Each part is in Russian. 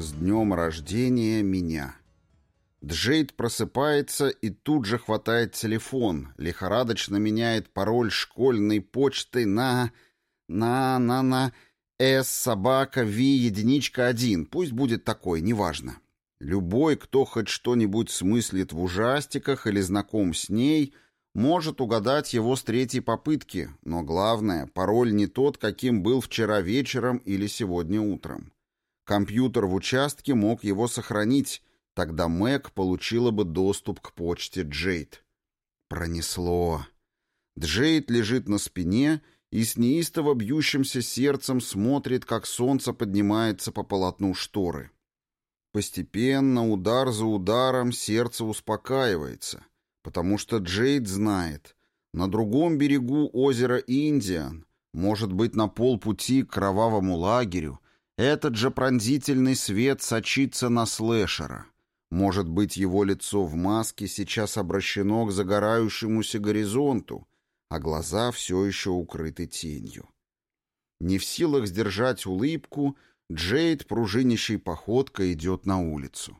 С днем рождения меня. Джейд просыпается и тут же хватает телефон, лихорадочно меняет пароль школьной почты на... на... на... на... С собака Ви единичка один, пусть будет такой, неважно. Любой, кто хоть что-нибудь смыслит в ужастиках или знаком с ней, может угадать его с третьей попытки, но главное, пароль не тот, каким был вчера вечером или сегодня утром. Компьютер в участке мог его сохранить, тогда Мэг получила бы доступ к почте Джейд. Пронесло. Джейд лежит на спине и с неистово бьющимся сердцем смотрит, как солнце поднимается по полотну шторы. Постепенно, удар за ударом, сердце успокаивается, потому что Джейд знает, на другом берегу озера Индиан, может быть, на полпути к кровавому лагерю, этот же пронзительный свет сочится на слэшера. Может быть, его лицо в маске сейчас обращено к загорающемуся горизонту, а глаза все еще укрыты тенью. Не в силах сдержать улыбку, Джейд пружинищей походкой идет на улицу.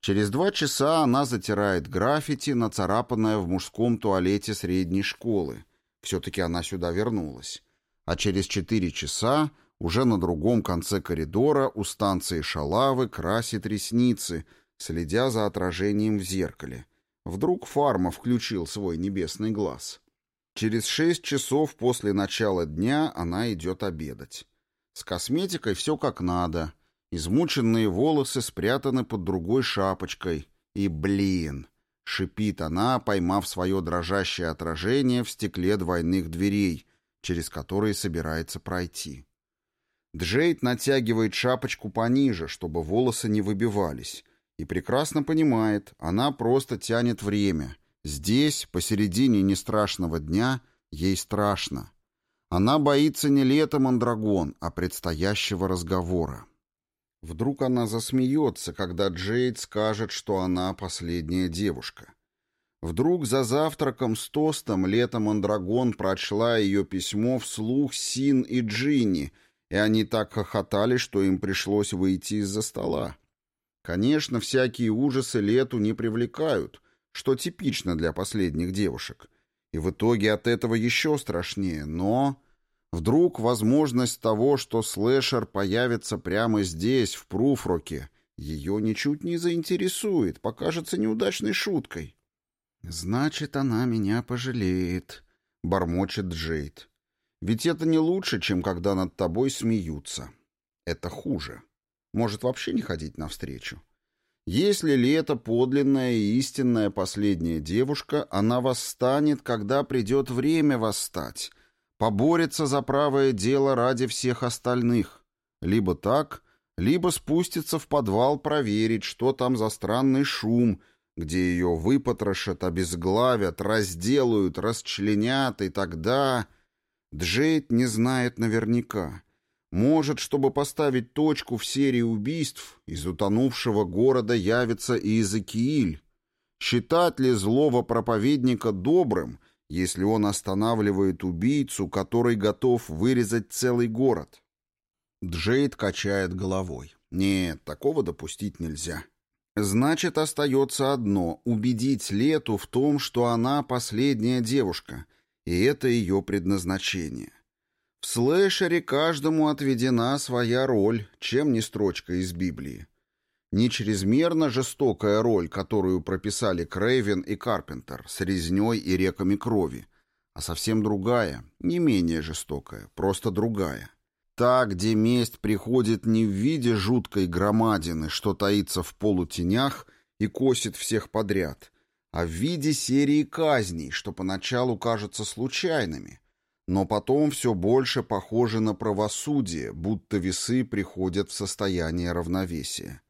Через два часа она затирает граффити, нацарапанное в мужском туалете средней школы. Все-таки она сюда вернулась. А через четыре часа уже на другом конце коридора у станции Шалавы красит ресницы, следя за отражением в зеркале. Вдруг Фарма включил свой небесный глаз. Через шесть часов после начала дня она идет обедать. С косметикой все как надо. Измученные волосы спрятаны под другой шапочкой. И, блин, шипит она, поймав свое дрожащее отражение в стекле двойных дверей, через которые собирается пройти. Джейд натягивает шапочку пониже, чтобы волосы не выбивались, и прекрасно понимает, она просто тянет время. Здесь, посередине нестрашного дня, ей страшно. Она боится не лета Мандрагон, а предстоящего разговора. Вдруг она засмеется, когда Джейд скажет, что она последняя девушка. Вдруг за завтраком с тостом лето Мандрагон прочла ее письмо вслух Син и Джинни, и они так хохотали, что им пришлось выйти из-за стола. Конечно, всякие ужасы лету не привлекают, что типично для последних девушек — и в итоге от этого еще страшнее, но... Вдруг возможность того, что слэшер появится прямо здесь, в Пруфроке, ее ничуть не заинтересует, покажется неудачной шуткой. «Значит, она меня пожалеет», — бормочет Джейд. «Ведь это не лучше, чем когда над тобой смеются. Это хуже. Может вообще не ходить навстречу. Если ли это подлинная и истинная последняя девушка, она восстанет, когда придет время восстать, поборется за правое дело ради всех остальных. Либо так, либо спустится в подвал проверить, что там за странный шум, где ее выпотрошат, обезглавят, разделают, расчленят, и тогда... Джейд не знает наверняка. Может, чтобы поставить точку в серии убийств, из утонувшего города явится и Иезекииль. Считать ли злого проповедника добрым, если он останавливает убийцу, который готов вырезать целый город? Джейд качает головой. Нет, такого допустить нельзя. Значит, остается одно — убедить Лету в том, что она последняя девушка, и это ее предназначение. В слэшере каждому отведена своя роль, чем не строчка из Библии. Не чрезмерно жестокая роль, которую прописали Крейвен и Карпентер с резней и реками крови, а совсем другая, не менее жестокая, просто другая. Та, где месть приходит не в виде жуткой громадины, что таится в полутенях и косит всех подряд, а в виде серии казней, что поначалу кажутся случайными – но потом все больше похоже на правосудие, будто весы приходят в состояние равновесия.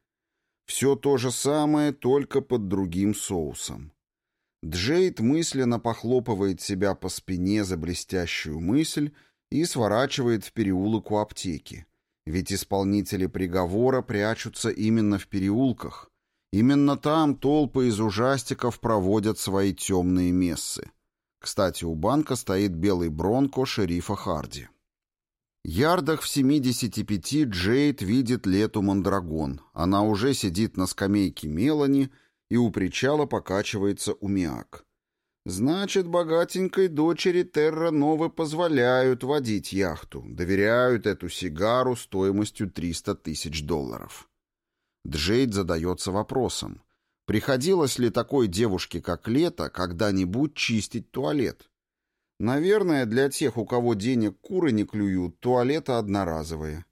Все то же самое, только под другим соусом. Джейд мысленно похлопывает себя по спине за блестящую мысль и сворачивает в переулок у аптеки. Ведь исполнители приговора прячутся именно в переулках. Именно там толпы из ужастиков проводят свои темные мессы. Кстати, у банка стоит белый бронко шерифа Харди. Ярдах в 75 Джейд видит Лету Мандрагон. Она уже сидит на скамейке Мелани, и у причала покачивается умиак. Значит, богатенькой дочери Терра Новы позволяют водить яхту, доверяют эту сигару стоимостью 300 тысяч долларов. Джейд задается вопросом, приходилось ли такой девушке, как Лето, когда-нибудь чистить туалет? Наверное, для тех, у кого денег куры не клюют, туалеты одноразовые.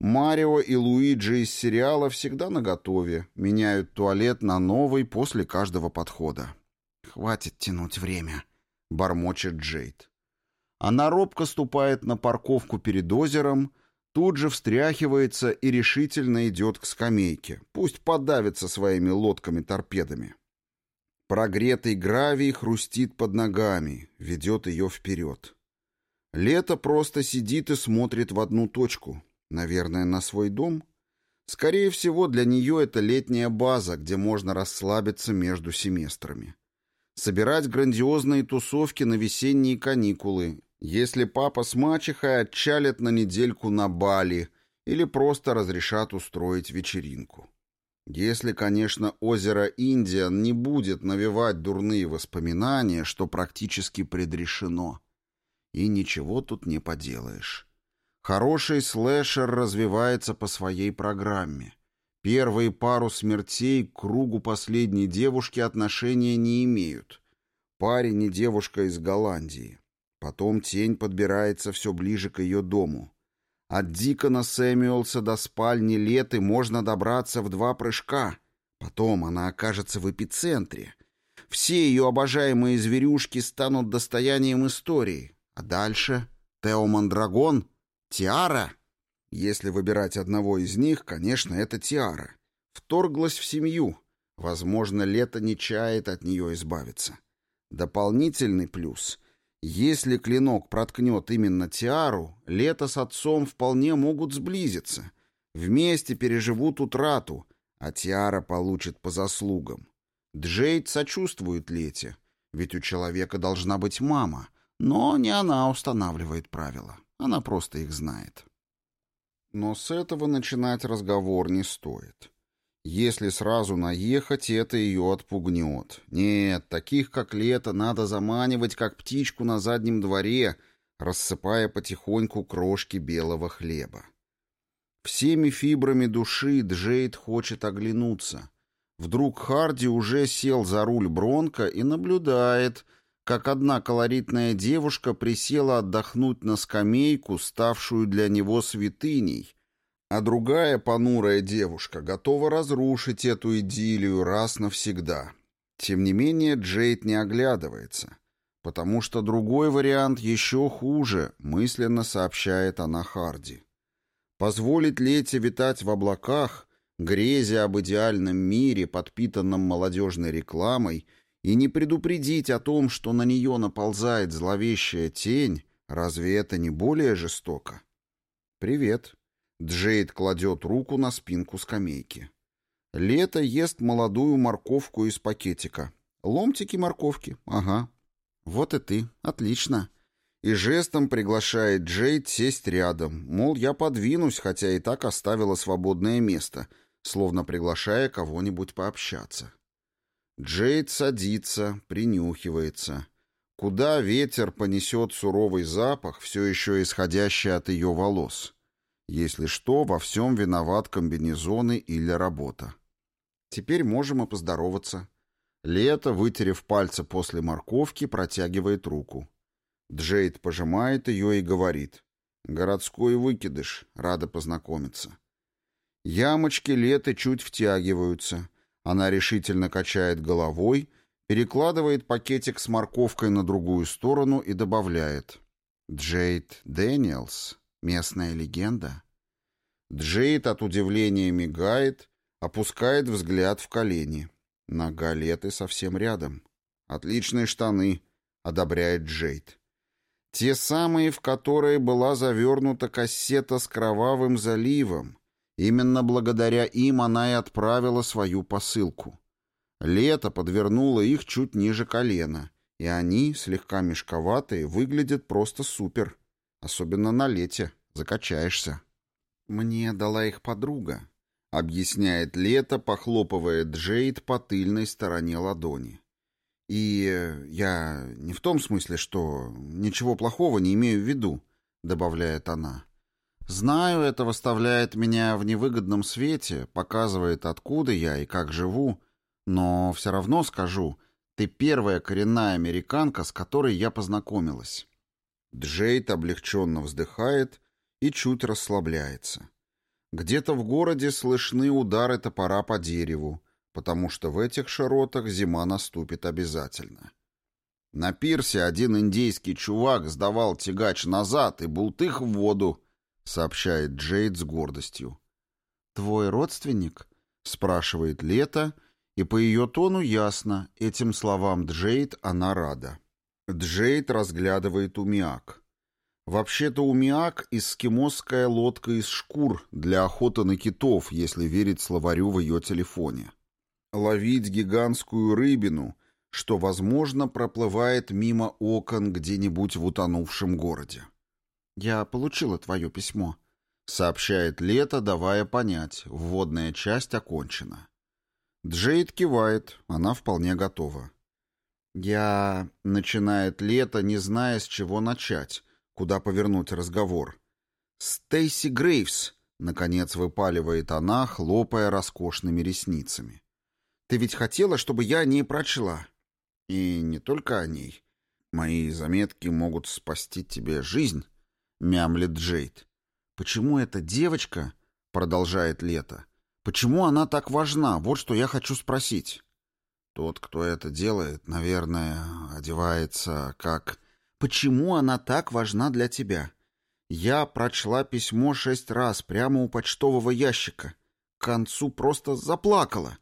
Марио и Луиджи из сериала всегда наготове, меняют туалет на новый после каждого подхода. «Хватит тянуть время», — бормочет Джейд. Она робко ступает на парковку перед озером, тут же встряхивается и решительно идет к скамейке. Пусть подавится своими лодками-торпедами. Прогретый гравий хрустит под ногами, ведет ее вперед. Лето просто сидит и смотрит в одну точку. Наверное, на свой дом. Скорее всего, для нее это летняя база, где можно расслабиться между семестрами собирать грандиозные тусовки на весенние каникулы, если папа с мачехой отчалят на недельку на Бали или просто разрешат устроить вечеринку. Если, конечно, озеро Индиан не будет навевать дурные воспоминания, что практически предрешено. И ничего тут не поделаешь. Хороший слэшер развивается по своей программе. Первые пару смертей к кругу последней девушки отношения не имеют. Парень и девушка из Голландии. Потом тень подбирается все ближе к ее дому. От Дикона Сэмюэлса до спальни Леты можно добраться в два прыжка. Потом она окажется в эпицентре. Все ее обожаемые зверюшки станут достоянием истории. А дальше Тео Мандрагон, Тиара — если выбирать одного из них, конечно, это Тиара. Вторглась в семью. Возможно, лето не чает от нее избавиться. Дополнительный плюс. Если клинок проткнет именно Тиару, лето с отцом вполне могут сблизиться. Вместе переживут утрату, а Тиара получит по заслугам. Джейд сочувствует Лете, ведь у человека должна быть мама, но не она устанавливает правила, она просто их знает. Но с этого начинать разговор не стоит. Если сразу наехать, это ее отпугнет. Нет, таких как лето надо заманивать, как птичку на заднем дворе, рассыпая потихоньку крошки белого хлеба. Всеми фибрами души Джейд хочет оглянуться. Вдруг Харди уже сел за руль Бронка и наблюдает, как одна колоритная девушка присела отдохнуть на скамейку, ставшую для него святыней, а другая понурая девушка готова разрушить эту идиллию раз навсегда. Тем не менее, Джейд не оглядывается, потому что другой вариант еще хуже, мысленно сообщает она Харди. Позволить Лете витать в облаках, грезя об идеальном мире, подпитанном молодежной рекламой — и не предупредить о том, что на нее наползает зловещая тень, разве это не более жестоко? «Привет». Джейд кладет руку на спинку скамейки. Лето ест молодую морковку из пакетика. Ломтики морковки, ага. Вот и ты, отлично. И жестом приглашает Джейд сесть рядом, мол, я подвинусь, хотя и так оставила свободное место, словно приглашая кого-нибудь пообщаться. Джейд садится, принюхивается. Куда ветер понесет суровый запах, все еще исходящий от ее волос? Если что, во всем виноват комбинезоны или работа. Теперь можем и поздороваться. Лето, вытерев пальцы после морковки, протягивает руку. Джейд пожимает ее и говорит. «Городской выкидыш. Рада познакомиться». Ямочки лета чуть втягиваются. Она решительно качает головой, перекладывает пакетик с морковкой на другую сторону и добавляет. «Джейд Дэниелс. Местная легенда». Джейд от удивления мигает, опускает взгляд в колени. Нога Леты совсем рядом. «Отличные штаны», — одобряет Джейд. Те самые, в которые была завернута кассета с кровавым заливом, Именно благодаря им она и отправила свою посылку. Лето подвернуло их чуть ниже колена, и они, слегка мешковатые, выглядят просто супер. Особенно на лете, Закачаешься. Мне дала их подруга, объясняет Лето, похлопывая Джейд по тыльной стороне ладони. И я не в том смысле, что ничего плохого не имею в виду, добавляет она. Знаю, это выставляет меня в невыгодном свете, показывает, откуда я и как живу, но все равно скажу, ты первая коренная американка, с которой я познакомилась. Джейд облегченно вздыхает и чуть расслабляется. Где-то в городе слышны удары топора по дереву, потому что в этих широтах зима наступит обязательно. На пирсе один индейский чувак сдавал тягач назад и бултых в воду, сообщает Джейд с гордостью. «Твой родственник?» — спрашивает Лето, и по ее тону ясно, этим словам Джейд она рада. Джейд разглядывает умиак. Вообще-то умиак — эскимосская лодка из шкур для охоты на китов, если верить словарю в ее телефоне. Ловить гигантскую рыбину, что, возможно, проплывает мимо окон где-нибудь в утонувшем городе. «Я получила твое письмо», — сообщает Лето, давая понять, вводная часть окончена. Джейд кивает, она вполне готова. «Я...» — начинает Лето, не зная, с чего начать, куда повернуть разговор. «Стейси Грейвс», — наконец выпаливает она, хлопая роскошными ресницами. «Ты ведь хотела, чтобы я о ней прочла?» «И не только о ней. Мои заметки могут спасти тебе жизнь» мямлит Джейд. Почему эта девочка, продолжает Лето, почему она так важна? Вот что я хочу спросить. Тот, кто это делает, наверное, одевается как... Почему она так важна для тебя? Я прочла письмо шесть раз прямо у почтового ящика. К концу просто заплакала.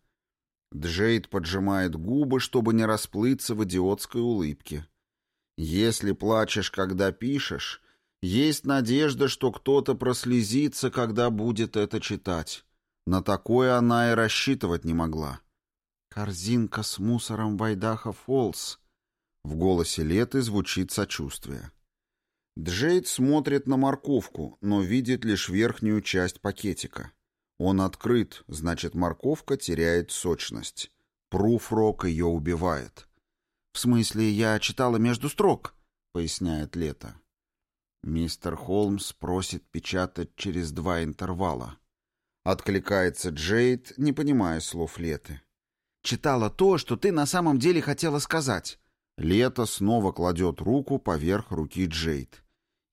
Джейд поджимает губы, чтобы не расплыться в идиотской улыбке. Если плачешь, когда пишешь, есть надежда, что кто-то прослезится, когда будет это читать. На такое она и рассчитывать не могла. «Корзинка с мусором Вайдаха Фолс». В голосе Леты звучит сочувствие. Джейд смотрит на морковку, но видит лишь верхнюю часть пакетика. Он открыт, значит, морковка теряет сочность. Пруфрок ее убивает. «В смысле, я читала между строк», — поясняет Лето. Мистер Холмс просит печатать через два интервала. Откликается Джейд, не понимая слов Леты. «Читала то, что ты на самом деле хотела сказать». Лето снова кладет руку поверх руки Джейд.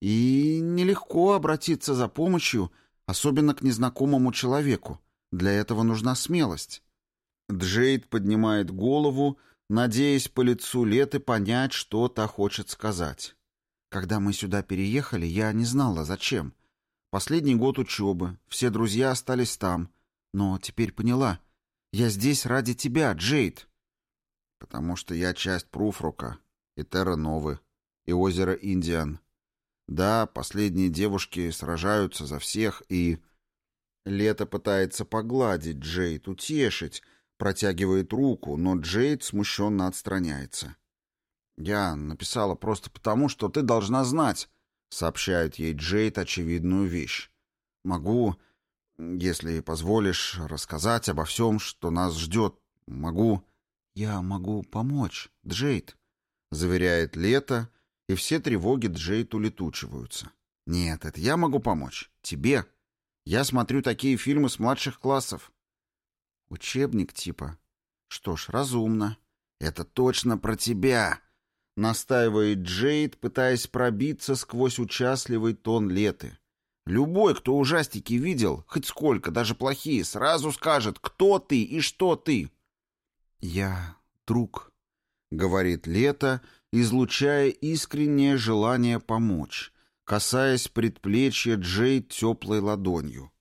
«И нелегко обратиться за помощью, особенно к незнакомому человеку. Для этого нужна смелость». Джейд поднимает голову, надеясь по лицу Леты понять, что та хочет сказать. Когда мы сюда переехали, я не знала, зачем. Последний год учебы, все друзья остались там. Но теперь поняла. Я здесь ради тебя, Джейд. Потому что я часть Пруфрука и Терра Новы, и озера Индиан. Да, последние девушки сражаются за всех, и... Лето пытается погладить Джейд, утешить, протягивает руку, но Джейд смущенно отстраняется. «Я написала просто потому, что ты должна знать», — сообщает ей Джейд очевидную вещь. «Могу, если позволишь, рассказать обо всем, что нас ждет. Могу...» «Я могу помочь, Джейд», — заверяет Лето, и все тревоги Джейд улетучиваются. «Нет, это я могу помочь. Тебе. Я смотрю такие фильмы с младших классов». «Учебник типа. Что ж, разумно. Это точно про тебя», Настаивает Джейд, пытаясь пробиться сквозь участливый тон Леты. Любой, кто ужастики видел, хоть сколько, даже плохие, сразу скажет, кто ты и что ты. «Я друг», — говорит Лето, излучая искреннее желание помочь, касаясь предплечья Джейд теплой ладонью.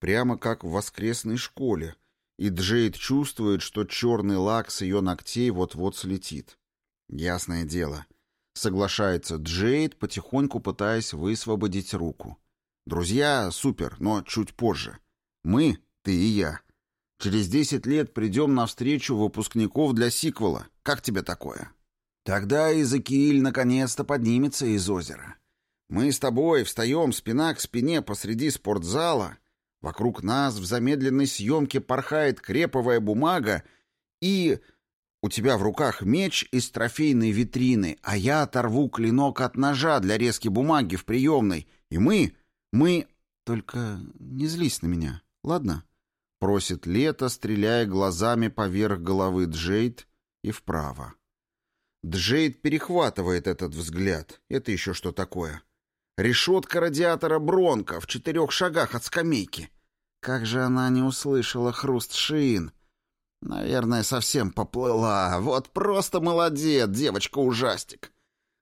Прямо как в воскресной школе, и Джейд чувствует, что черный лак с ее ногтей вот-вот слетит. Ясное дело. Соглашается Джейд, потихоньку пытаясь высвободить руку. Друзья, супер, но чуть позже. Мы, ты и я. Через десять лет придем на встречу выпускников для сиквела. Как тебе такое? Тогда Изакииль наконец-то поднимется из озера. Мы с тобой встаем спина к спине посреди спортзала, вокруг нас в замедленной съемке порхает креповая бумага, и у тебя в руках меч из трофейной витрины, а я оторву клинок от ножа для резки бумаги в приемной, и мы, мы... Только не злись на меня, ладно?» Просит Лето, стреляя глазами поверх головы Джейд и вправо. Джейд перехватывает этот взгляд. Это еще что такое? Решетка радиатора Бронка в четырех шагах от скамейки. Как же она не услышала хруст шин? Наверное, совсем поплыла. Вот просто молодец, девочка-ужастик.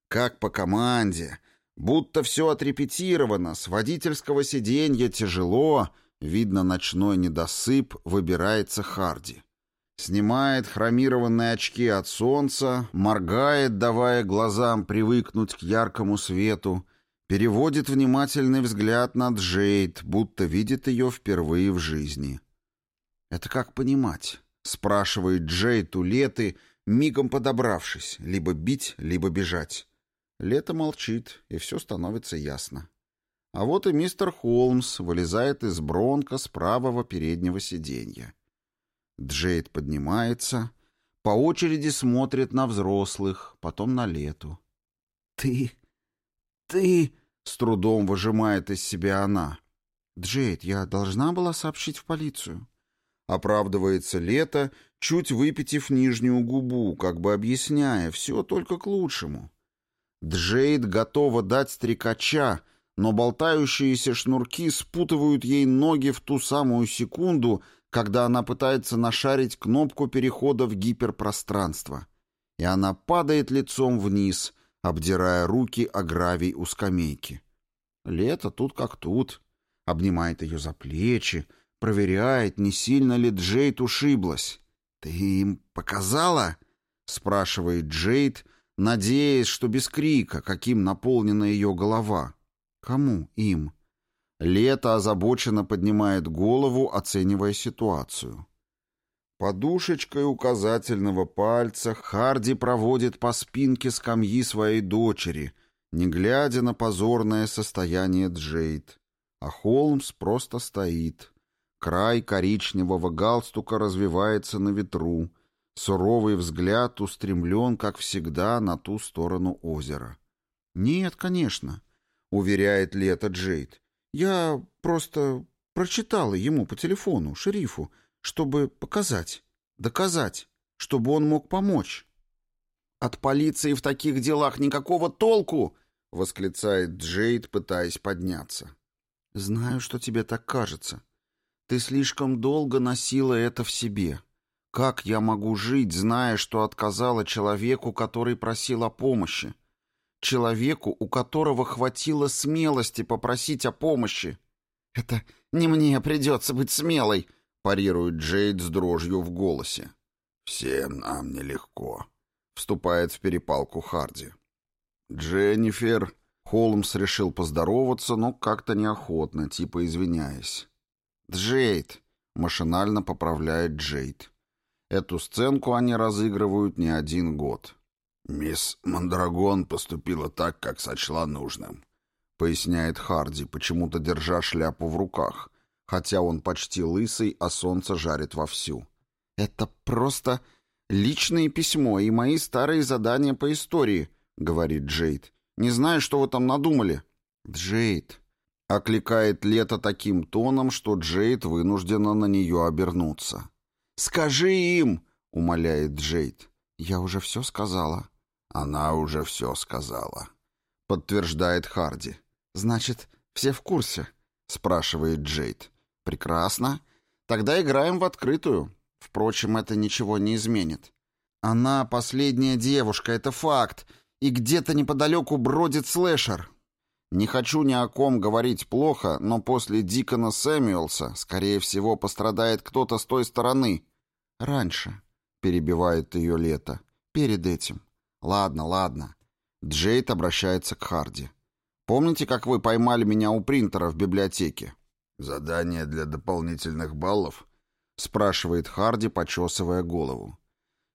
Как по команде. Будто все отрепетировано, с водительского сиденья тяжело, видно ночной недосып, выбирается Харди. Снимает хромированные очки от солнца, моргает, давая глазам привыкнуть к яркому свету, переводит внимательный взгляд на Джейд, будто видит ее впервые в жизни. «Это как понимать?» — спрашивает Джейд у Леты, мигом подобравшись, либо бить, либо бежать. Лето молчит, и все становится ясно. А вот и мистер Холмс вылезает из бронка с правого переднего сиденья. Джейд поднимается, по очереди смотрит на взрослых, потом на Лету. «Ты... ты...» — с трудом выжимает из себя она. «Джейд, я должна была сообщить в полицию». Оправдывается Лето, чуть выпитив нижнюю губу, как бы объясняя, все только к лучшему. Джейд готова дать стрекача, но болтающиеся шнурки спутывают ей ноги в ту самую секунду, когда она пытается нашарить кнопку перехода в гиперпространство. И она падает лицом вниз, обдирая руки о гравий у скамейки. Лето тут как тут. Обнимает ее за плечи, проверяет, не сильно ли Джейд ушиблась. «Ты им показала?» — спрашивает Джейд, надеясь, что без крика, каким наполнена ее голова. «Кому им?» Лето озабоченно поднимает голову, оценивая ситуацию. Подушечкой указательного пальца Харди проводит по спинке скамьи своей дочери, не глядя на позорное состояние Джейд. А Холмс просто стоит. Край коричневого галстука развивается на ветру. Суровый взгляд устремлен, как всегда, на ту сторону озера. «Нет, конечно», — уверяет Лето Джейд. Я просто прочитала ему по телефону, шерифу, чтобы показать, доказать, чтобы он мог помочь. «От полиции в таких делах никакого толку!» — восклицает Джейд, пытаясь подняться. «Знаю, что тебе так кажется. Ты слишком долго носила это в себе. Как я могу жить, зная, что отказала человеку, который просил о помощи? человеку, у которого хватило смелости попросить о помощи. «Это не мне придется быть смелой», — парирует Джейд с дрожью в голосе. «Всем нам нелегко», — вступает в перепалку Харди. «Дженнифер...» Холмс решил поздороваться, но как-то неохотно, типа извиняясь. «Джейд», — машинально поправляет Джейд. Эту сценку они разыгрывают не один год. «Мисс Мандрагон поступила так, как сочла нужным», — поясняет Харди, почему-то держа шляпу в руках, хотя он почти лысый, а солнце жарит вовсю. «Это просто личное письмо и мои старые задания по истории», — говорит Джейд. «Не знаю, что вы там надумали». «Джейд», — окликает Лето таким тоном, что Джейд вынуждена на нее обернуться. «Скажи им!» — умоляет Джейд. «Я уже все сказала». Она уже все сказала. Подтверждает Харди. Значит, все в курсе? Спрашивает Джейд. Прекрасно. Тогда играем в открытую. Впрочем, это ничего не изменит. Она последняя девушка, это факт. И где-то неподалеку бродит слэшер. Не хочу ни о ком говорить плохо, но после Дикона Сэмюэлса, скорее всего, пострадает кто-то с той стороны. Раньше, перебивает ее Лето, перед этим. Ладно, ладно. Джейд обращается к Харди. Помните, как вы поймали меня у принтера в библиотеке? Задание для дополнительных баллов? Спрашивает Харди, почесывая голову.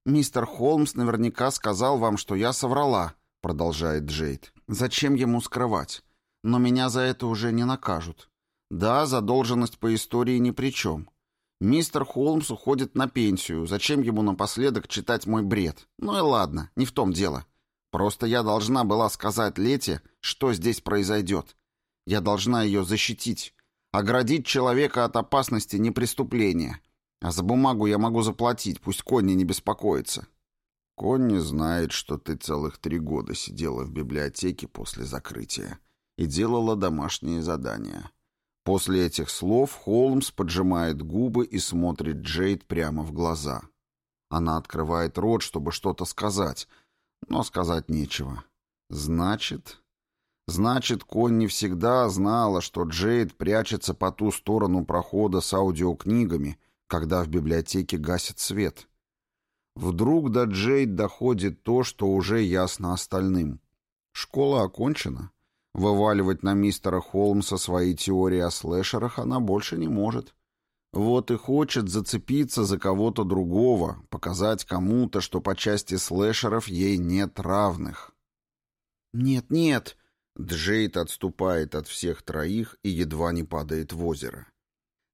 Мистер Холмс наверняка сказал вам, что я соврала, продолжает Джейд. Зачем ему скрывать? Но меня за это уже не накажут. Да, задолженность по истории ни при чем. Мистер Холмс уходит на пенсию. Зачем ему напоследок читать мой бред? Ну и ладно, не в том дело. Просто я должна была сказать Лете, что здесь произойдет. Я должна ее защитить. Оградить человека от опасности не преступления. А за бумагу я могу заплатить, пусть Конни не беспокоится. Конни знает, что ты целых три года сидела в библиотеке после закрытия и делала домашние задания. После этих слов Холмс поджимает губы и смотрит Джейд прямо в глаза. Она открывает рот, чтобы что-то сказать, но сказать нечего. Значит... Значит, Конни всегда знала, что Джейд прячется по ту сторону прохода с аудиокнигами, когда в библиотеке гасит свет. Вдруг до Джейд доходит то, что уже ясно остальным. Школа окончена. Вываливать на мистера Холмса свои теории о слэшерах она больше не может. Вот и хочет зацепиться за кого-то другого, показать кому-то, что по части слэшеров ей нет равных. «Нет, нет!» Джейд отступает от всех троих и едва не падает в озеро.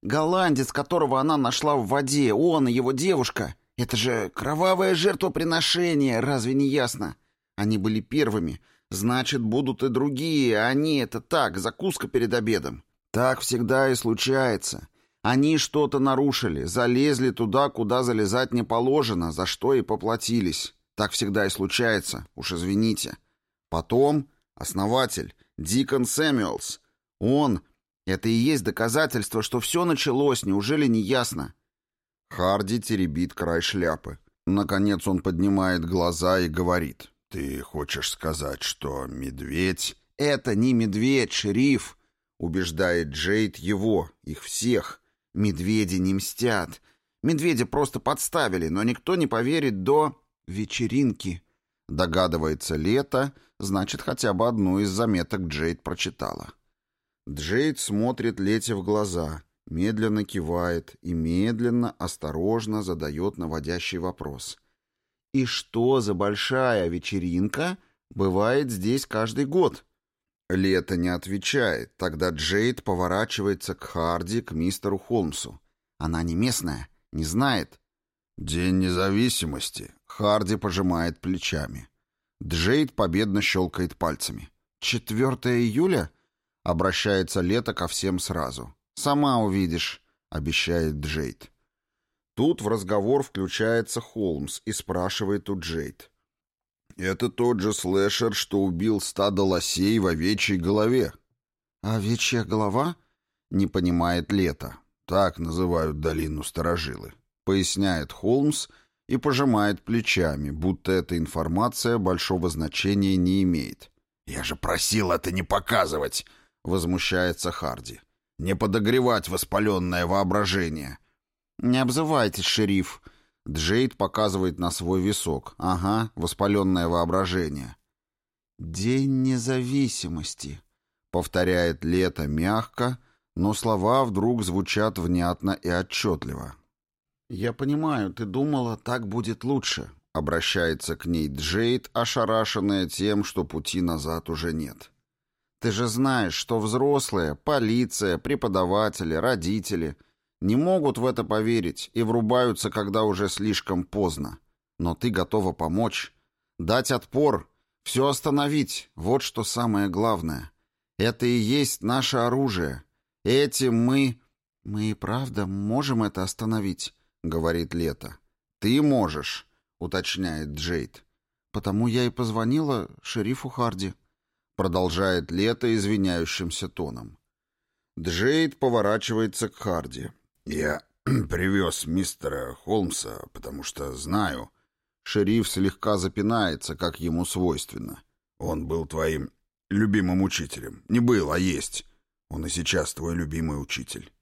«Голландец, которого она нашла в воде, он и его девушка. Это же кровавое жертвоприношение, разве не ясно? Они были первыми, Значит, будут и другие, а они это так, закуска перед обедом. Так всегда и случается. Они что-то нарушили, залезли туда, куда залезать не положено, за что и поплатились. Так всегда и случается, уж извините. Потом основатель, Дикон Сэмюэлс. Он... Это и есть доказательство, что все началось, неужели не ясно? Харди теребит край шляпы. Наконец он поднимает глаза и говорит. «Ты хочешь сказать, что медведь...» «Это не медведь, шериф!» — убеждает Джейд его, их всех. «Медведи не мстят. Медведя просто подставили, но никто не поверит до... вечеринки». Догадывается Лето, значит, хотя бы одну из заметок Джейд прочитала. Джейд смотрит Лете в глаза, медленно кивает и медленно, осторожно задает наводящий вопрос — и что за большая вечеринка бывает здесь каждый год? Лето не отвечает. Тогда Джейд поворачивается к Харди, к мистеру Холмсу. Она не местная, не знает. День независимости. Харди пожимает плечами. Джейд победно щелкает пальцами. «Четвертое июля?» Обращается Лето ко всем сразу. «Сама увидишь», — обещает Джейд. Тут в разговор включается Холмс и спрашивает у Джейд. «Это тот же слэшер, что убил стадо лосей в овечьей голове». «Овечья голова?» — не понимает Лето. Так называют долину Старожилы. Поясняет Холмс и пожимает плечами, будто эта информация большого значения не имеет. «Я же просил это не показывать!» — возмущается Харди. «Не подогревать воспаленное воображение. «Не обзывайтесь, шериф». Джейд показывает на свой висок. Ага, воспаленное воображение. «День независимости», — повторяет Лето мягко, но слова вдруг звучат внятно и отчетливо. «Я понимаю, ты думала, так будет лучше», — обращается к ней Джейд, ошарашенная тем, что пути назад уже нет. «Ты же знаешь, что взрослые, полиция, преподаватели, родители — не могут в это поверить и врубаются, когда уже слишком поздно. Но ты готова помочь, дать отпор, все остановить. Вот что самое главное. Это и есть наше оружие. Этим мы... Мы и правда можем это остановить, говорит Лето. Ты можешь, уточняет Джейд. Потому я и позвонила шерифу Харди. Продолжает Лето извиняющимся тоном. Джейд поворачивается к Харди. «Я привез мистера Холмса, потому что знаю...» Шериф слегка запинается, как ему свойственно. «Он был твоим любимым учителем. Не был, а есть. Он и сейчас твой любимый учитель».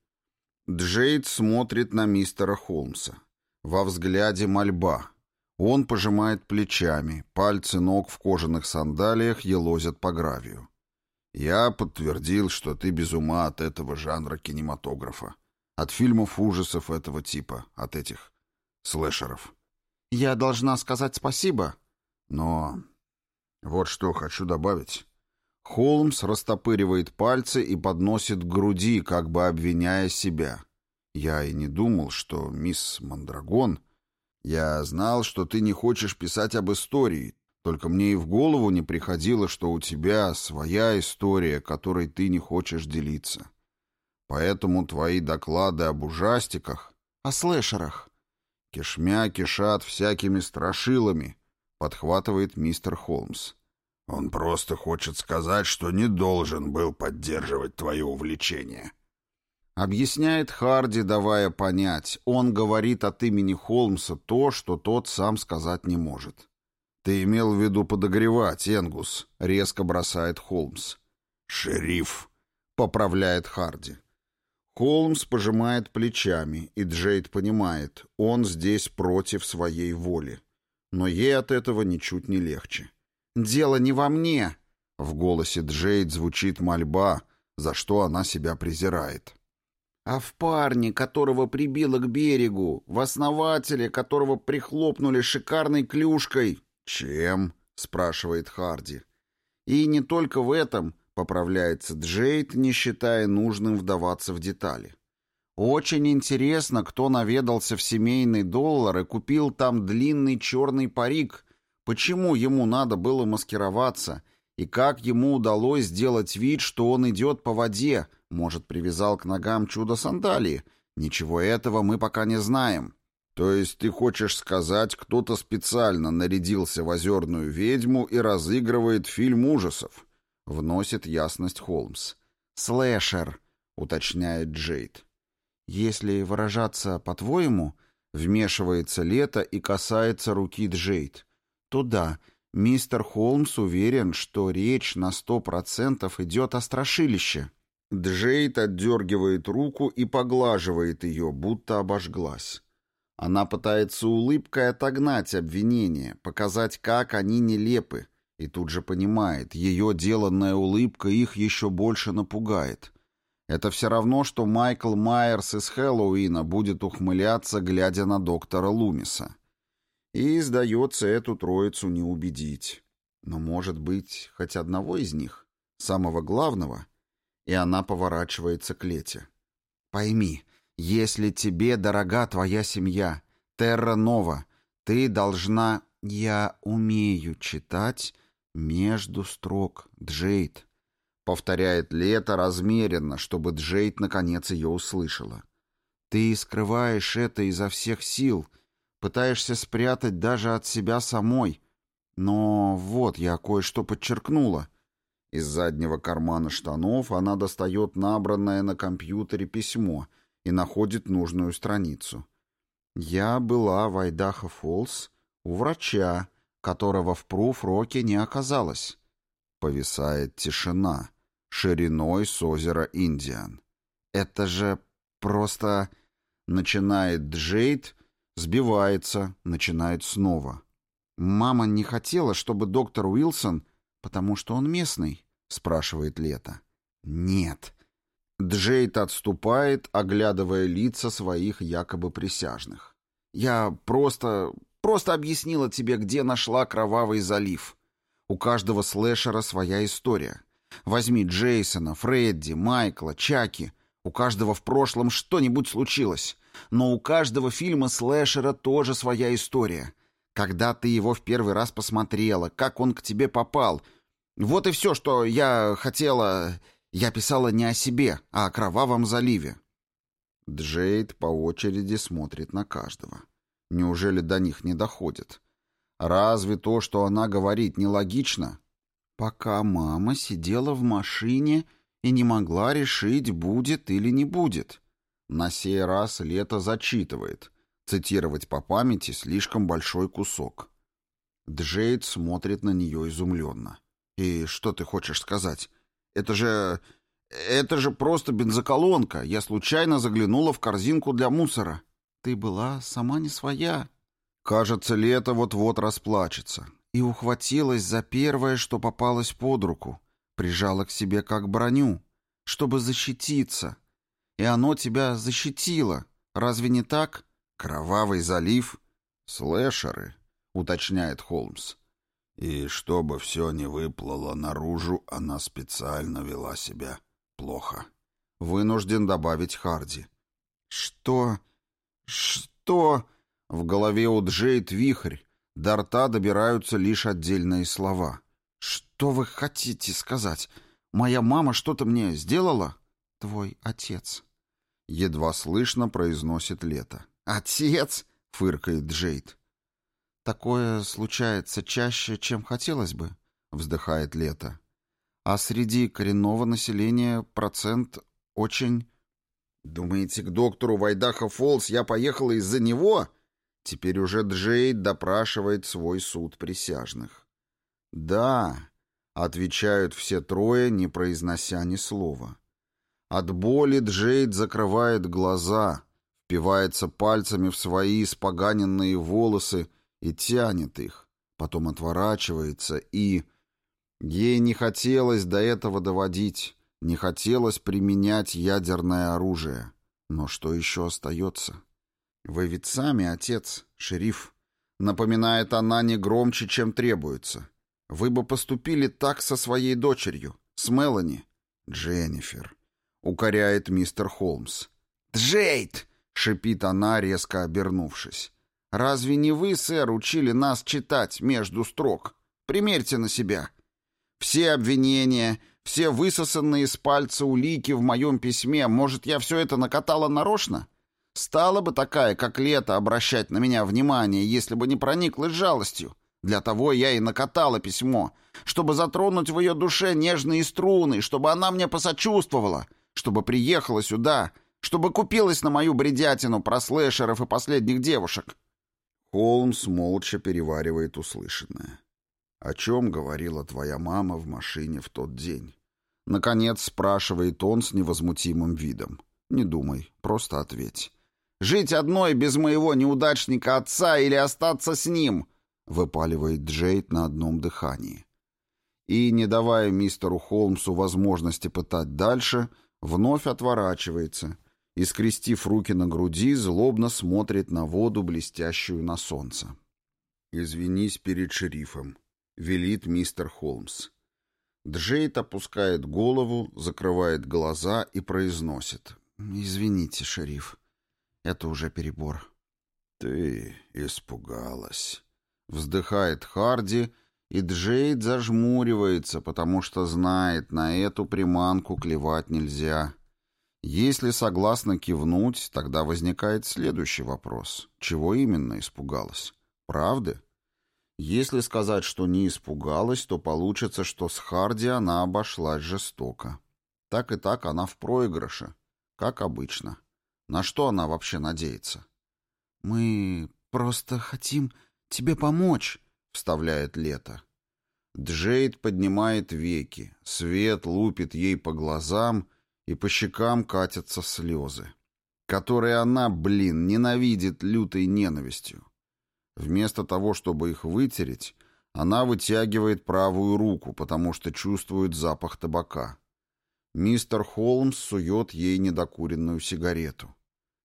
Джейд смотрит на мистера Холмса. Во взгляде мольба. Он пожимает плечами, пальцы ног в кожаных сандалиях елозят по гравию. «Я подтвердил, что ты без ума от этого жанра кинематографа. От фильмов ужасов этого типа, от этих слэшеров. Я должна сказать спасибо, но... Вот что хочу добавить. Холмс растопыривает пальцы и подносит к груди, как бы обвиняя себя. Я и не думал, что мисс Мандрагон... Я знал, что ты не хочешь писать об истории, только мне и в голову не приходило, что у тебя своя история, которой ты не хочешь делиться. Поэтому твои доклады об ужастиках, о слэшерах, кишмя кишат всякими страшилами, подхватывает мистер Холмс. Он просто хочет сказать, что не должен был поддерживать твое увлечение. Объясняет Харди, давая понять, он говорит от имени Холмса то, что тот сам сказать не может. «Ты имел в виду подогревать, Энгус», — резко бросает Холмс. «Шериф», — поправляет Харди. Холмс пожимает плечами, и Джейд понимает, он здесь против своей воли. Но ей от этого ничуть не легче. «Дело не во мне!» В голосе Джейд звучит мольба, за что она себя презирает. «А в парне, которого прибило к берегу, в основателе, которого прихлопнули шикарной клюшкой». «Чем?» — спрашивает Харди. «И не только в этом», — поправляется Джейд, не считая нужным вдаваться в детали. «Очень интересно, кто наведался в семейный доллар и купил там длинный черный парик, Почему ему надо было маскироваться? И как ему удалось сделать вид, что он идет по воде? Может, привязал к ногам чудо-сандалии? Ничего этого мы пока не знаем. То есть ты хочешь сказать, кто-то специально нарядился в озерную ведьму и разыгрывает фильм ужасов? Вносит ясность Холмс. «Слэшер», — уточняет Джейд. «Если выражаться по-твоему...» Вмешивается лето и касается руки Джейд то да, мистер Холмс уверен, что речь на сто процентов идет о страшилище. Джейд отдергивает руку и поглаживает ее, будто обожглась. Она пытается улыбкой отогнать обвинения, показать, как они нелепы, и тут же понимает, ее деланная улыбка их еще больше напугает. Это все равно, что Майкл Майерс из Хэллоуина будет ухмыляться, глядя на доктора Лумиса. И, сдается, эту троицу не убедить. Но, может быть, хоть одного из них, самого главного, и она поворачивается к Лете. «Пойми, если тебе дорога твоя семья, Терра Нова, ты должна...» «Я умею читать между строк, Джейд», — повторяет Лето размеренно, чтобы Джейд наконец ее услышала. «Ты скрываешь это изо всех сил», — Пытаешься спрятать даже от себя самой. Но вот я кое-что подчеркнула. Из заднего кармана штанов она достает набранное на компьютере письмо и находит нужную страницу. Я была в Айдахо Фолс у врача, которого в пруф-роке не оказалось. Повисает тишина, шириной с озера Индиан. Это же просто... Начинает Джейд, Сбивается, начинает снова. «Мама не хотела, чтобы доктор Уилсон, потому что он местный?» — спрашивает Лето. «Нет». Джейд отступает, оглядывая лица своих якобы присяжных. «Я просто... просто объяснила тебе, где нашла Кровавый залив. У каждого слэшера своя история. Возьми Джейсона, Фредди, Майкла, Чаки. У каждого в прошлом что-нибудь случилось. Но у каждого фильма слэшера тоже своя история. Когда ты его в первый раз посмотрела, как он к тебе попал. Вот и все, что я хотела... Я писала не о себе, а о Кровавом заливе. Джейд по очереди смотрит на каждого. Неужели до них не доходит? Разве то, что она говорит, нелогично? Пока мама сидела в машине и не могла решить, будет или не будет. На сей раз Лето зачитывает. Цитировать по памяти слишком большой кусок. Джейд смотрит на нее изумленно. «И что ты хочешь сказать? Это же... это же просто бензоколонка. Я случайно заглянула в корзинку для мусора. Ты была сама не своя». Кажется, Лето вот-вот расплачется. И ухватилась за первое, что попалось под руку. Прижала к себе как броню, чтобы защититься, и оно тебя защитило. Разве не так? Кровавый залив? Слэшеры, уточняет Холмс. И чтобы все не выплыло наружу, она специально вела себя плохо. Вынужден добавить Харди. «Что? Что?» В голове у Джейд вихрь. До рта добираются лишь отдельные слова. «Что вы хотите сказать? Моя мама что-то мне сделала?» «Твой отец». Едва слышно произносит Лето. «Отец?» — фыркает Джейд. «Такое случается чаще, чем хотелось бы», — вздыхает Лето. «А среди коренного населения процент очень...» «Думаете, к доктору Вайдаха Фолс я поехала из-за него?» Теперь уже Джейд допрашивает свой суд присяжных. «Да», — отвечают все трое, не произнося ни слова. От боли Джейд закрывает глаза, впивается пальцами в свои испоганенные волосы и тянет их, потом отворачивается и... Ей не хотелось до этого доводить, не хотелось применять ядерное оружие. Но что еще остается? «Вы ведь сами отец, шериф», — напоминает она не громче, чем требуется. «Вы бы поступили так со своей дочерью, с Мелани». «Дженнифер», — укоряет мистер Холмс. «Джейд!» — шипит она, резко обернувшись. «Разве не вы, сэр, учили нас читать между строк? Примерьте на себя. Все обвинения, все высосанные из пальца улики в моем письме, может, я все это накатала нарочно? Стала бы такая, как лето, обращать на меня внимание, если бы не прониклась жалостью. Для того я и накатала письмо, чтобы затронуть в ее душе нежные струны, чтобы она мне посочувствовала, чтобы приехала сюда, чтобы купилась на мою бредятину про слэшеров и последних девушек. Холмс молча переваривает услышанное. «О чем говорила твоя мама в машине в тот день?» Наконец спрашивает он с невозмутимым видом. «Не думай, просто ответь. Жить одной без моего неудачника отца или остаться с ним?» — выпаливает Джейд на одном дыхании. И, не давая мистеру Холмсу возможности пытать дальше, вновь отворачивается и, скрестив руки на груди, злобно смотрит на воду, блестящую на солнце. «Извинись перед шерифом», — велит мистер Холмс. Джейд опускает голову, закрывает глаза и произносит. «Извините, шериф». Это уже перебор. «Ты испугалась», — вздыхает Харди, и Джейд зажмуривается, потому что знает, на эту приманку клевать нельзя. Если согласно кивнуть, тогда возникает следующий вопрос. Чего именно испугалась? Правды? Если сказать, что не испугалась, то получится, что с Харди она обошлась жестоко. Так и так она в проигрыше, как обычно. На что она вообще надеется? «Мы просто хотим тебе помочь», — вставляет Лето. Джейд поднимает веки, свет лупит ей по глазам, и по щекам катятся слезы, которые она, блин, ненавидит лютой ненавистью. Вместо того, чтобы их вытереть, она вытягивает правую руку, потому что чувствует запах табака. Мистер Холмс сует ей недокуренную сигарету.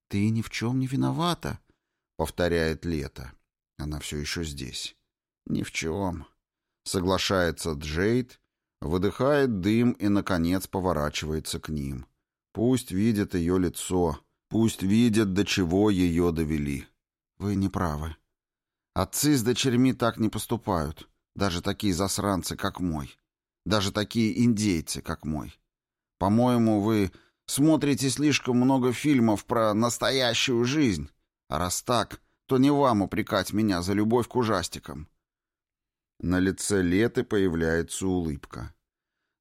«Ты ни в чем не виновата», — повторяет Лето. Она все еще здесь. «Ни в чем», — соглашается Джейд, выдыхает дым и, наконец, поворачивается к ним. Пусть видят ее лицо, пусть видят, до чего ее довели. «Вы не правы. Отцы с дочерьми так не поступают, даже такие засранцы, как мой, даже такие индейцы, как мой. По-моему, вы Смотрите слишком много фильмов про настоящую жизнь. А раз так, то не вам упрекать меня за любовь к ужастикам». На лице Леты появляется улыбка.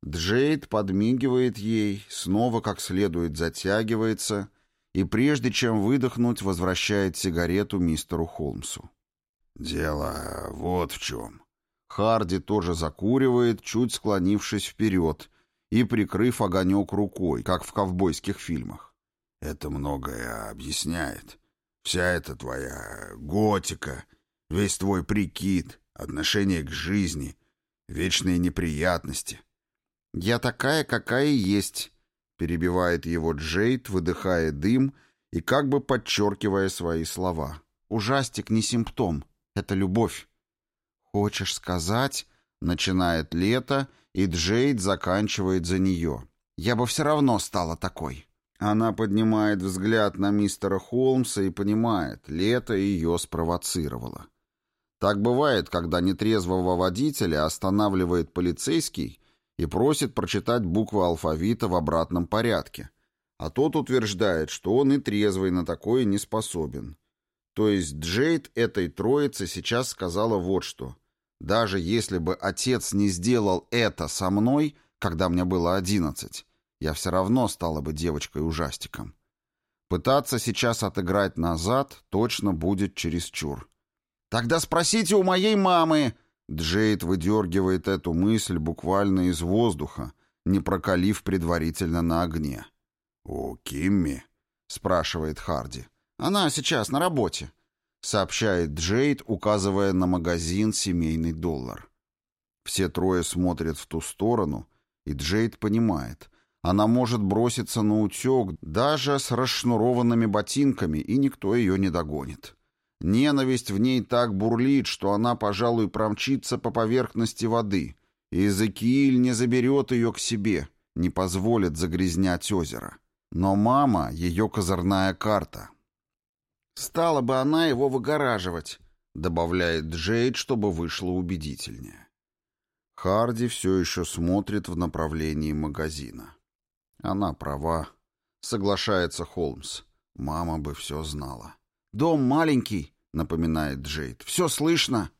Джейд подмигивает ей, снова как следует затягивается и прежде чем выдохнуть, возвращает сигарету мистеру Холмсу. «Дело вот в чем». Харди тоже закуривает, чуть склонившись вперед, и прикрыв огонек рукой, как в ковбойских фильмах. «Это многое объясняет. Вся эта твоя готика, весь твой прикид, отношение к жизни, вечные неприятности». «Я такая, какая есть», — перебивает его Джейд, выдыхая дым и как бы подчеркивая свои слова. «Ужастик не симптом, это любовь». «Хочешь сказать?» — начинает лето, и Джейд заканчивает за нее. «Я бы все равно стала такой». Она поднимает взгляд на мистера Холмса и понимает, лето ее спровоцировало. Так бывает, когда нетрезвого водителя останавливает полицейский и просит прочитать буквы алфавита в обратном порядке, а тот утверждает, что он и трезвый на такое не способен. То есть Джейд этой троице сейчас сказала вот что. Даже если бы отец не сделал это со мной, когда мне было одиннадцать, я все равно стала бы девочкой-ужастиком. Пытаться сейчас отыграть назад точно будет чересчур. «Тогда спросите у моей мамы!» Джейд выдергивает эту мысль буквально из воздуха, не прокалив предварительно на огне. «У Кимми?» — спрашивает Харди. «Она сейчас на работе», — сообщает Джейд, указывая на магазин «Семейный доллар». Все трое смотрят в ту сторону, и Джейд понимает, она может броситься на утек даже с расшнурованными ботинками, и никто ее не догонит. Ненависть в ней так бурлит, что она, пожалуй, промчится по поверхности воды, и Эзекииль не заберет ее к себе, не позволит загрязнять озеро. Но мама — ее козырная карта. «Стала бы она его выгораживать», — добавляет Джейд, чтобы вышло убедительнее. Харди все еще смотрит в направлении магазина. Она права. Соглашается Холмс. Мама бы все знала. «Дом маленький», — напоминает Джейд. «Все слышно».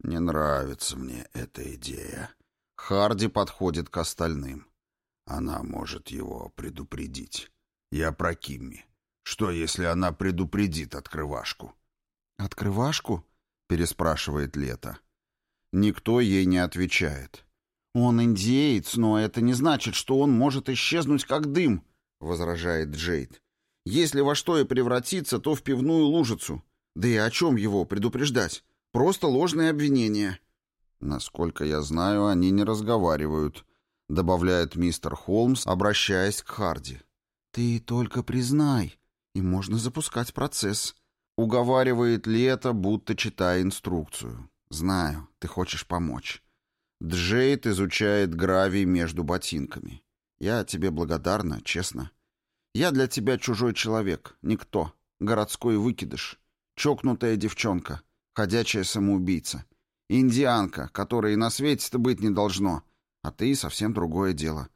«Не нравится мне эта идея». Харди подходит к остальным. Она может его предупредить. Я про Кимми. Что, если она предупредит открывашку? «Открывашку?» — переспрашивает Лето. Никто ей не отвечает. «Он индеец, но это не значит, что он может исчезнуть как дым», — возражает Джейд. «Если во что и превратиться, то в пивную лужицу. Да и о чем его предупреждать? Просто ложные обвинения». «Насколько я знаю, они не разговаривают», — добавляет мистер Холмс, обращаясь к Харди. «Ты только признай, и можно запускать процесс», — уговаривает Лето, будто читая инструкцию. «Знаю, ты хочешь помочь». Джейд изучает гравий между ботинками. Я тебе благодарна, честно. Я для тебя чужой человек, никто, городской выкидыш, чокнутая девчонка, ходячая самоубийца, индианка, которой на свете-то быть не должно, а ты совсем другое дело.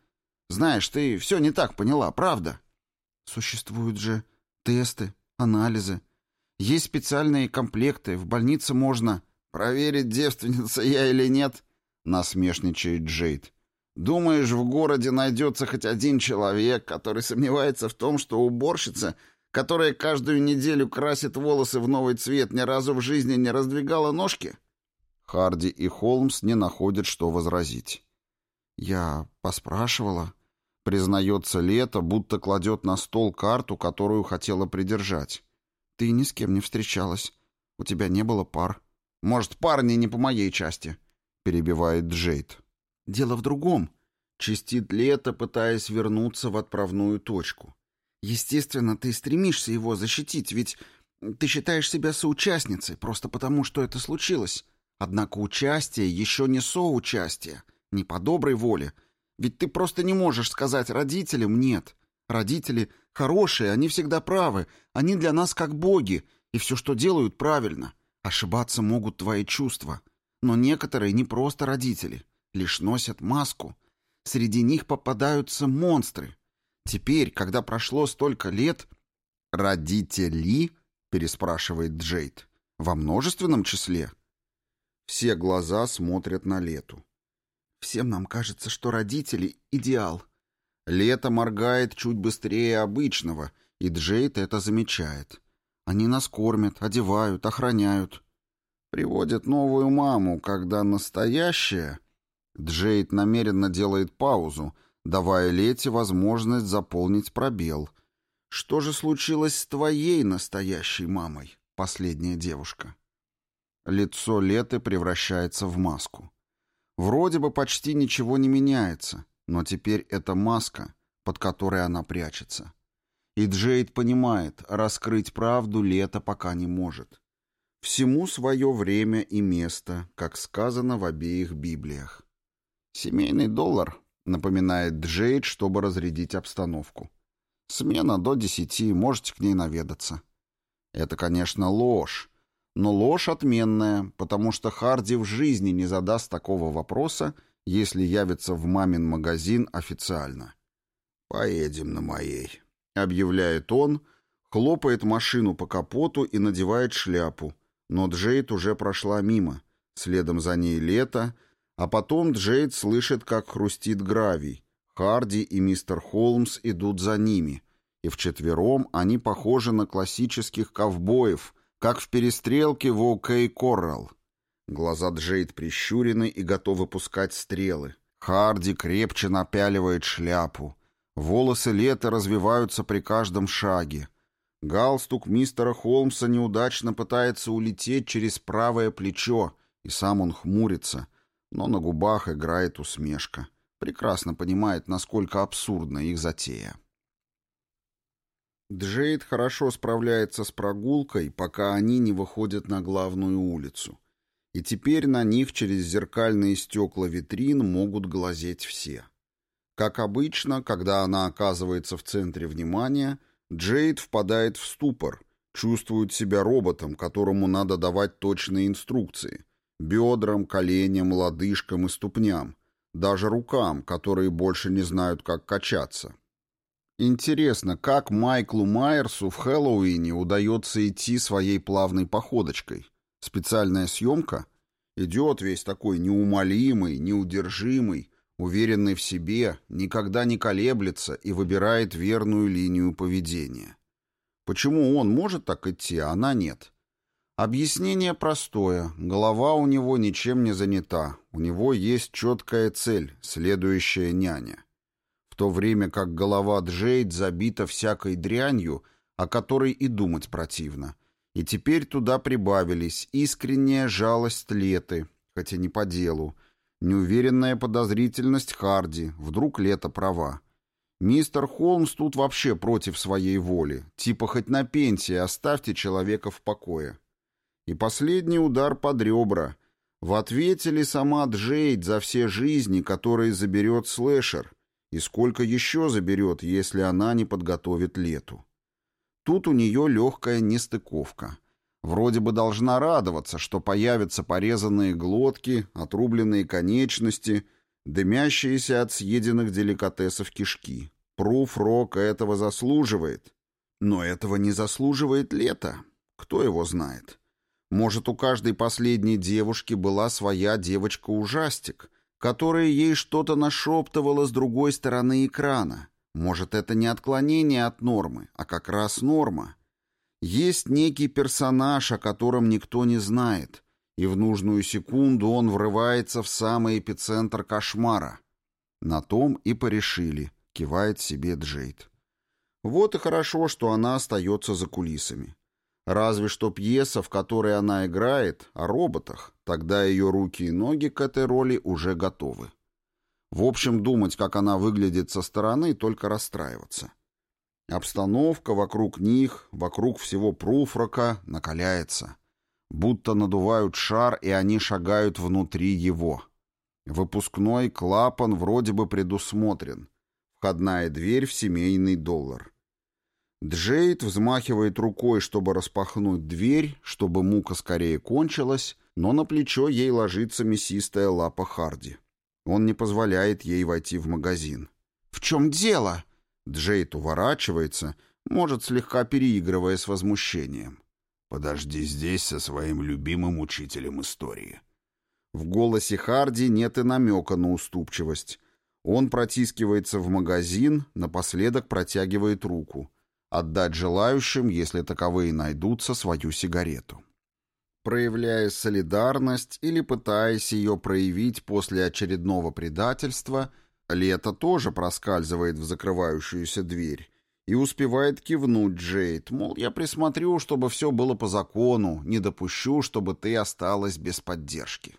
Знаешь, ты все не так поняла, правда? Существуют же тесты, анализы. Есть специальные комплекты, в больнице можно... Проверить, девственница я или нет, насмешничает Джейд. Думаешь, в городе найдется хоть один человек, который сомневается в том, что уборщица, которая каждую неделю красит волосы в новый цвет, ни разу в жизни не раздвигала ножки? Харди и Холмс не находят, что возразить. Я поспрашивала. Признается Лето, будто кладет на стол карту, которую хотела придержать. Ты ни с кем не встречалась. У тебя не было пар. Может, парни не по моей части. — перебивает Джейд. «Дело в другом», — чистит Лето, пытаясь вернуться в отправную точку. «Естественно, ты стремишься его защитить, ведь ты считаешь себя соучастницей просто потому, что это случилось. Однако участие еще не соучастие, не по доброй воле. Ведь ты просто не можешь сказать родителям «нет». Родители хорошие, они всегда правы, они для нас как боги, и все, что делают, правильно. Ошибаться могут твои чувства». Но некоторые не просто родители, лишь носят маску. Среди них попадаются монстры. Теперь, когда прошло столько лет... «Родители?» — переспрашивает Джейд. «Во множественном числе?» Все глаза смотрят на Лету. «Всем нам кажется, что родители — идеал». Лето моргает чуть быстрее обычного, и Джейд это замечает. Они нас кормят, одевают, охраняют. Приводит новую маму, когда настоящая... Джейд намеренно делает паузу, давая Лете возможность заполнить пробел. Что же случилось с твоей настоящей мамой, последняя девушка? Лицо Леты превращается в маску. Вроде бы почти ничего не меняется, но теперь это маска, под которой она прячется. И Джейд понимает, раскрыть правду Лето пока не может. Всему свое время и место, как сказано в обеих Библиях. «Семейный доллар», — напоминает Джейд, чтобы разрядить обстановку. «Смена до десяти, можете к ней наведаться». Это, конечно, ложь, но ложь отменная, потому что Харди в жизни не задаст такого вопроса, если явится в мамин магазин официально. «Поедем на моей», — объявляет он, хлопает машину по капоту и надевает шляпу, но Джейд уже прошла мимо, следом за ней лето, а потом Джейд слышит, как хрустит гравий. Харди и мистер Холмс идут за ними, и вчетвером они похожи на классических ковбоев, как в перестрелке в О'Кей Коррал. Глаза Джейд прищурены и готовы пускать стрелы. Харди крепче напяливает шляпу. Волосы лета развиваются при каждом шаге. Галстук мистера Холмса неудачно пытается улететь через правое плечо, и сам он хмурится, но на губах играет усмешка. Прекрасно понимает, насколько абсурдна их затея. Джейд хорошо справляется с прогулкой, пока они не выходят на главную улицу. И теперь на них через зеркальные стекла витрин могут глазеть все. Как обычно, когда она оказывается в центре внимания, Джейд впадает в ступор, чувствует себя роботом, которому надо давать точные инструкции, бедрам, коленям, лодыжкам и ступням, даже рукам, которые больше не знают, как качаться. Интересно, как Майклу Майерсу в Хэллоуине удается идти своей плавной походочкой? Специальная съемка? Идет весь такой неумолимый, неудержимый, уверенный в себе, никогда не колеблется и выбирает верную линию поведения. Почему он может так идти, а она нет? Объяснение простое. Голова у него ничем не занята. У него есть четкая цель, следующая няня. В то время как голова Джейд забита всякой дрянью, о которой и думать противно. И теперь туда прибавились искренняя жалость Леты, хотя не по делу, неуверенная подозрительность Харди, вдруг Лета права. Мистер Холмс тут вообще против своей воли, типа хоть на пенсии оставьте человека в покое. И последний удар под ребра. В ответе ли сама Джейд за все жизни, которые заберет слэшер, и сколько еще заберет, если она не подготовит лету? Тут у нее легкая нестыковка. Вроде бы должна радоваться, что появятся порезанные глотки, отрубленные конечности, дымящиеся от съеденных деликатесов кишки. Пруф Рок этого заслуживает. Но этого не заслуживает лето. Кто его знает? Может, у каждой последней девушки была своя девочка-ужастик, которая ей что-то нашептывала с другой стороны экрана. Может, это не отклонение от нормы, а как раз норма. Есть некий персонаж, о котором никто не знает, и в нужную секунду он врывается в самый эпицентр кошмара. На том и порешили, кивает себе Джейд. Вот и хорошо, что она остается за кулисами. Разве что пьеса, в которой она играет, о роботах, тогда ее руки и ноги к этой роли уже готовы. В общем, думать, как она выглядит со стороны, только расстраиваться. Обстановка вокруг них, вокруг всего пруфрока накаляется. Будто надувают шар, и они шагают внутри его. Выпускной клапан вроде бы предусмотрен. Входная дверь в семейный доллар. Джейд взмахивает рукой, чтобы распахнуть дверь, чтобы мука скорее кончилась, но на плечо ей ложится мясистая лапа Харди. Он не позволяет ей войти в магазин. «В чем дело?» Джейд уворачивается, может, слегка переигрывая с возмущением. «Подожди здесь со своим любимым учителем истории». В голосе Харди нет и намека на уступчивость. Он протискивается в магазин, напоследок протягивает руку. Отдать желающим, если таковые найдутся, свою сигарету проявляя солидарность или пытаясь ее проявить после очередного предательства, Лето тоже проскальзывает в закрывающуюся дверь и успевает кивнуть Джейд, мол, я присмотрю, чтобы все было по закону, не допущу, чтобы ты осталась без поддержки.